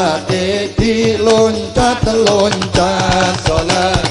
Ati diluncat-luncat Solat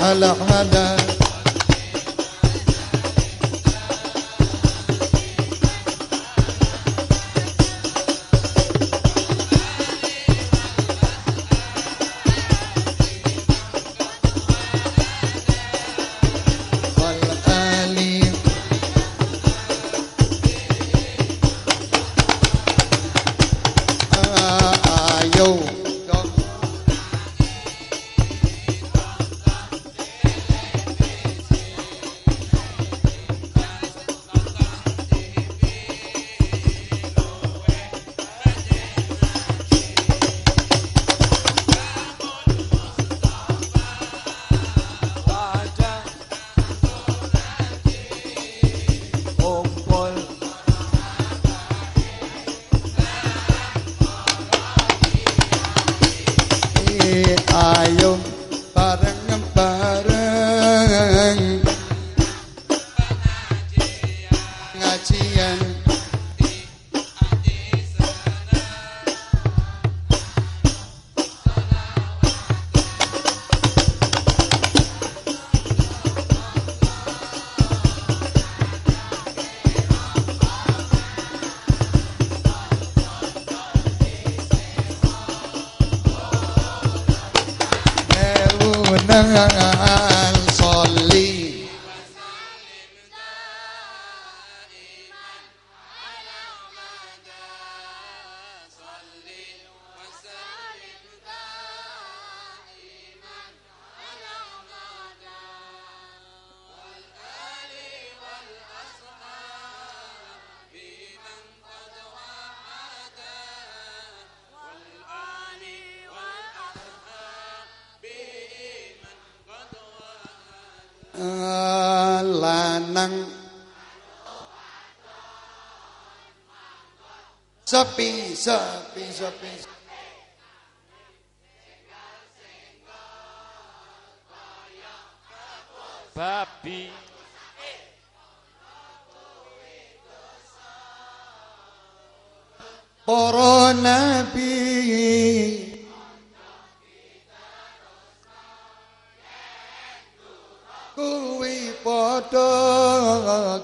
هلا هلا lanang sepi sepi sepi. Babi. Para nabi. Kuwi padha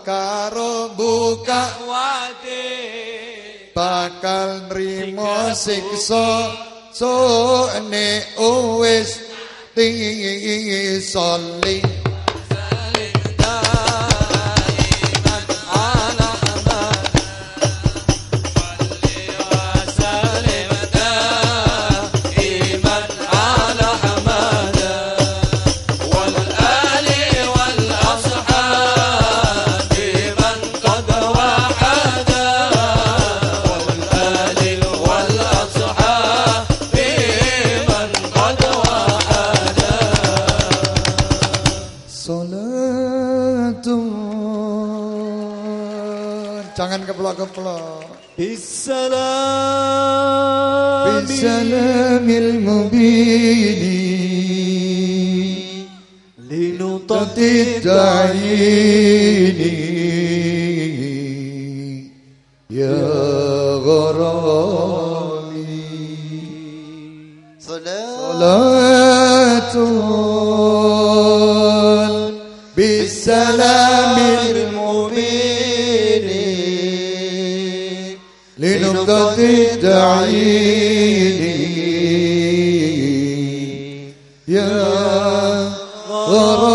karo buka wade. bakal nrimo siksa so nek wis tisoli Salatun Jangan keplok-keplok. بالسلام بالسلام المبين لنطق التعيين يا غرامي صلاة بالسلام المبين. لنقطة التعيين يا غرامي.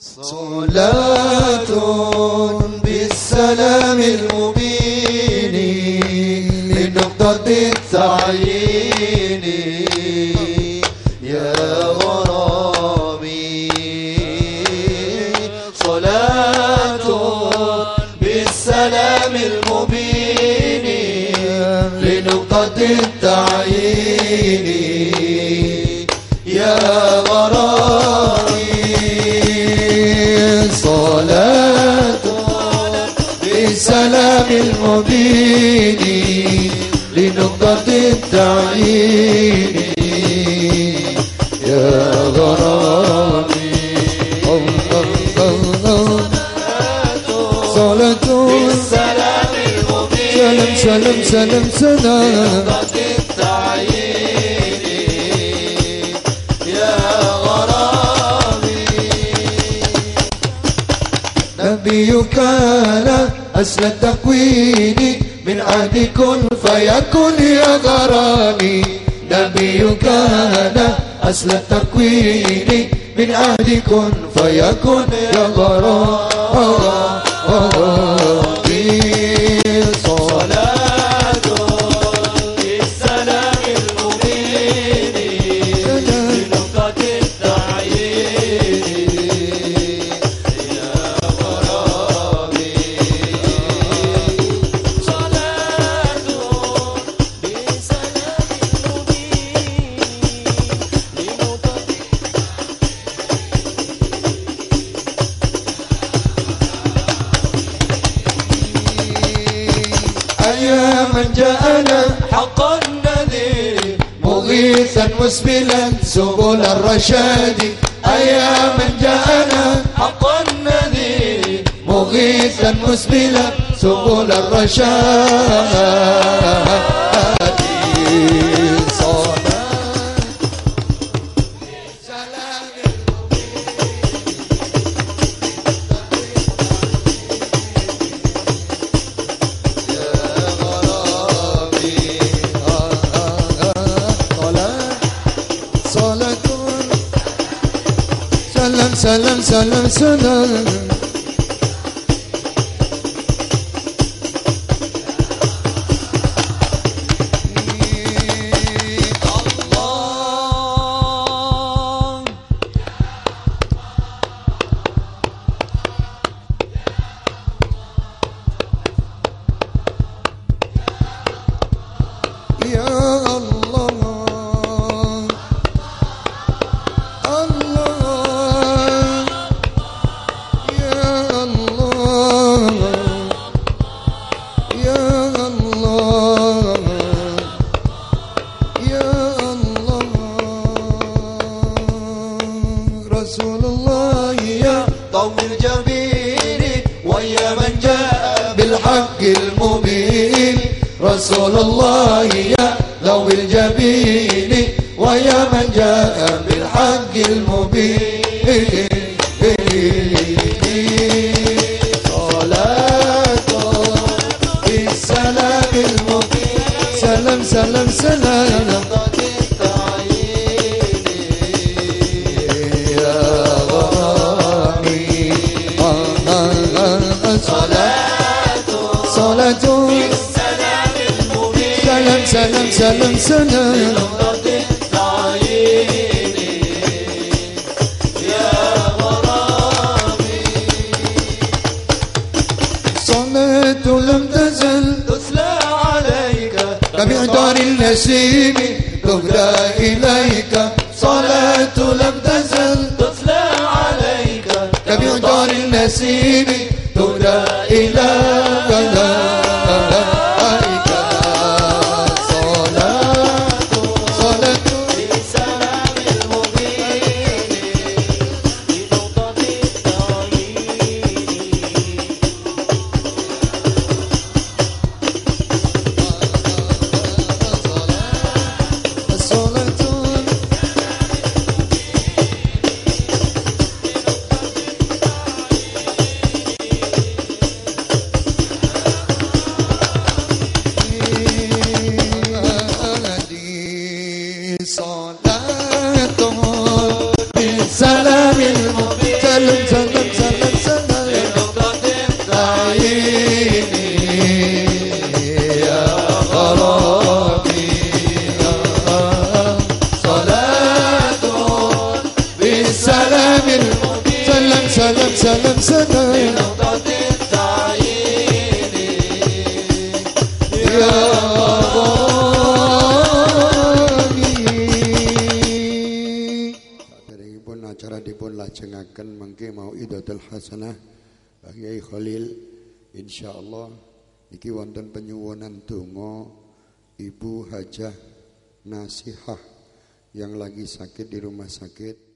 صلاة بالسلام المبين. لنقطة التعيين لنقطة التعيين يا غرامي صلاة بالسلام المبين لنقطة التعيين. يا غرامي صلاة بالسلام سلام سلام سلام سلام يا غرامي نبيك لا أصل التكوين من عهد كن فيكن يا غرامي. نبيك لا أصل التكوين من عهد كن فيكن يا غرامي. الرشاد أيا من جاءنا حق النذير مغيثا مسبلا سبل الرشاد. سلام سلام سلام سلام الجميل ويا من جاء بالحق المبين. رسول الله يا ذوي الجبين ويا من جاء بالحق المبين. سلام سلام سلام. سلام سلام صلاة لم تزل. عليك النسيم تهدى إليك. صلاة لم تزل. تتلى عليك كمعطار النسيم lajengaken mengke mau idatul hasanah Pak Kiai Khalil. Insyaallah iki wonten penyuwunan donga Ibu Hajah Nasihah yang lagi sakit di rumah sakit